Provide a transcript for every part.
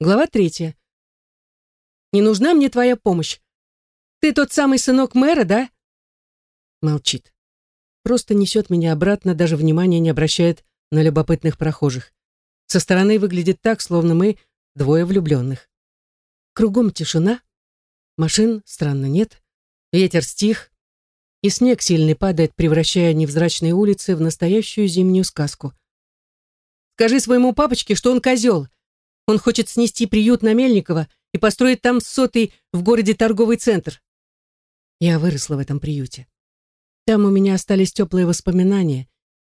Глава третья. «Не нужна мне твоя помощь. Ты тот самый сынок мэра, да?» Молчит. Просто несет меня обратно, даже внимания не обращает на любопытных прохожих. Со стороны выглядит так, словно мы двое влюбленных. Кругом тишина. Машин, странно, нет. Ветер стих. И снег сильный падает, превращая невзрачные улицы в настоящую зимнюю сказку. «Скажи своему папочке, что он козел. Он хочет снести приют на Мельникова и построить там сотый в городе торговый центр. Я выросла в этом приюте. Там у меня остались теплые воспоминания,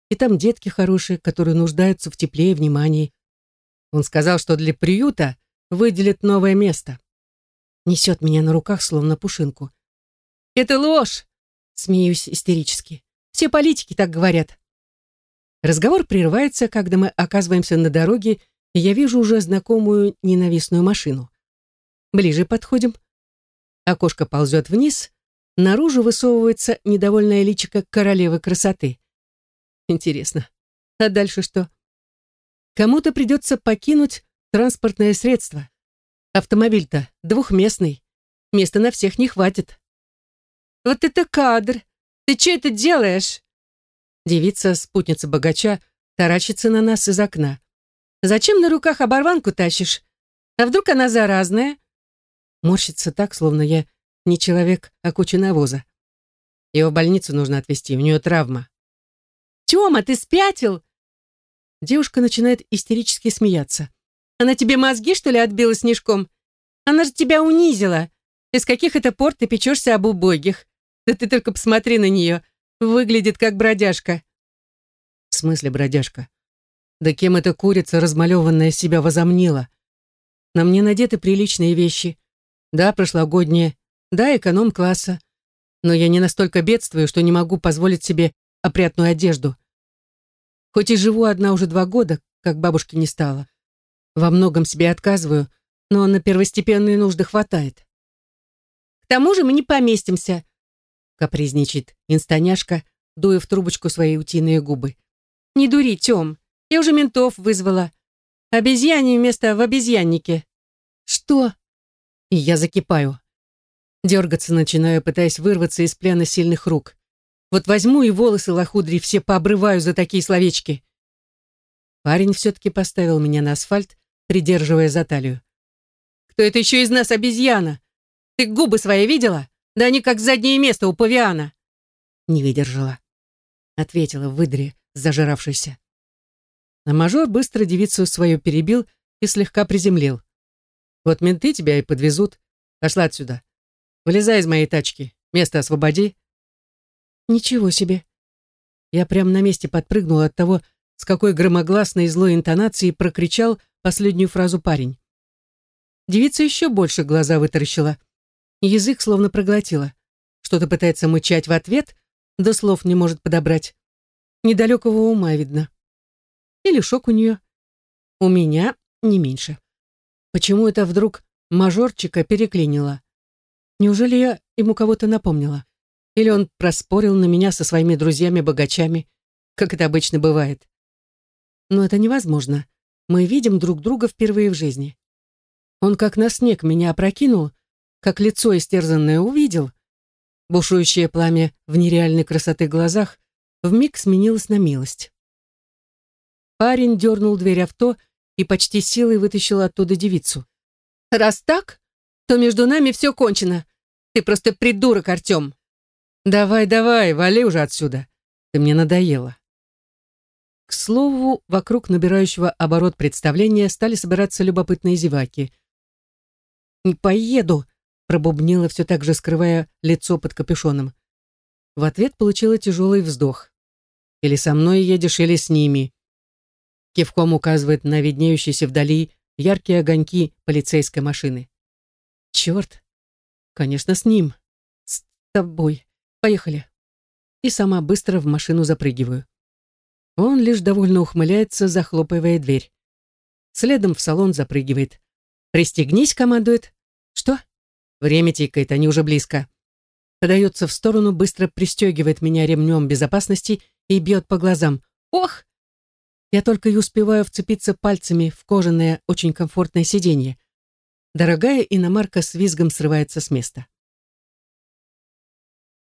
и там детки хорошие, которые нуждаются в тепле и внимании. Он сказал, что для приюта выделит новое место. Несет меня на руках, словно пушинку. «Это ложь!» — смеюсь истерически. «Все политики так говорят». Разговор прерывается, когда мы оказываемся на дороге, я вижу уже знакомую ненавистную машину. Ближе подходим. Окошко ползет вниз, наружу высовывается недовольное личико королевы красоты. Интересно, а дальше что? Кому-то придется покинуть транспортное средство. Автомобиль-то двухместный. Места на всех не хватит. «Вот это кадр! Ты что это делаешь?» Девица, спутница богача, таращится на нас из окна. «Зачем на руках оборванку тащишь? А вдруг она заразная?» Морщится так, словно я не человек, а куча навоза. Ее в больницу нужно отвезти, у нее травма. «Тема, ты спятил?» Девушка начинает истерически смеяться. «Она тебе мозги, что ли, отбила снежком? Она же тебя унизила. Из каких это пор ты печешься об убогих? Да ты только посмотри на нее. Выглядит как бродяжка». «В смысле бродяжка? Да кем эта курица, размалеванная, себя возомнила? На мне надеты приличные вещи. Да, прошлогодние. Да, эконом-класса. Но я не настолько бедствую, что не могу позволить себе опрятную одежду. Хоть и живу одна уже два года, как бабушки не стало. Во многом себе отказываю, но на первостепенные нужды хватает. К тому же мы не поместимся, капризничает инстаняшка, дуя в трубочку свои утиные губы. Не дури, Тём, я уже ментов вызвала. Обезьяне вместо в обезьяннике. Что? И я закипаю. Дергаться начинаю, пытаясь вырваться из плена сильных рук. Вот возьму и волосы лохудри все пообрываю за такие словечки. Парень все-таки поставил меня на асфальт, придерживая за талию. «Кто это еще из нас обезьяна? Ты губы свои видела? Да они как заднее место у павиана!» Не выдержала. Ответила выдре, зажиравшейся. А мажор быстро девицу свою перебил и слегка приземлил. «Вот менты тебя и подвезут. Пошла отсюда. Вылезай из моей тачки. Место освободи. Ничего себе. Я прямо на месте подпрыгнула от того, с какой громогласной и злой интонацией прокричал последнюю фразу парень. Девица еще больше глаза вытаращила. Язык словно проглотила. Что-то пытается мычать в ответ, да слов не может подобрать. Недалекого ума видно. Или шок у нее. У меня не меньше. Почему это вдруг мажорчика переклинило? Неужели я ему кого-то напомнила? Или он проспорил на меня со своими друзьями-богачами, как это обычно бывает. Но это невозможно. Мы видим друг друга впервые в жизни. Он как на снег меня опрокинул, как лицо истерзанное увидел. Бушующее пламя в нереальной красоты глазах вмиг сменилось на милость. Парень дернул дверь авто и почти силой вытащил оттуда девицу. «Раз так, то между нами все кончено. Ты просто придурок, Артем!» «Давай, давай, вали уже отсюда. Ты мне надоела». К слову, вокруг набирающего оборот представления стали собираться любопытные зеваки. «Не поеду», — пробубнила все так же, скрывая лицо под капюшоном. В ответ получила тяжелый вздох. «Или со мной едешь, или с ними». Кивком указывает на виднеющиеся вдали яркие огоньки полицейской машины. «Черт! Конечно, с ним. С тобой». Поехали. И сама быстро в машину запрыгиваю. Он лишь довольно ухмыляется, захлопывая дверь. Следом в салон запрыгивает. «Пристегнись», — командует. «Что?» Время тикает, они уже близко. Подается в сторону, быстро пристегивает меня ремнем безопасности и бьет по глазам. «Ох!» Я только и успеваю вцепиться пальцами в кожаное, очень комфортное сиденье. Дорогая иномарка с визгом срывается с места.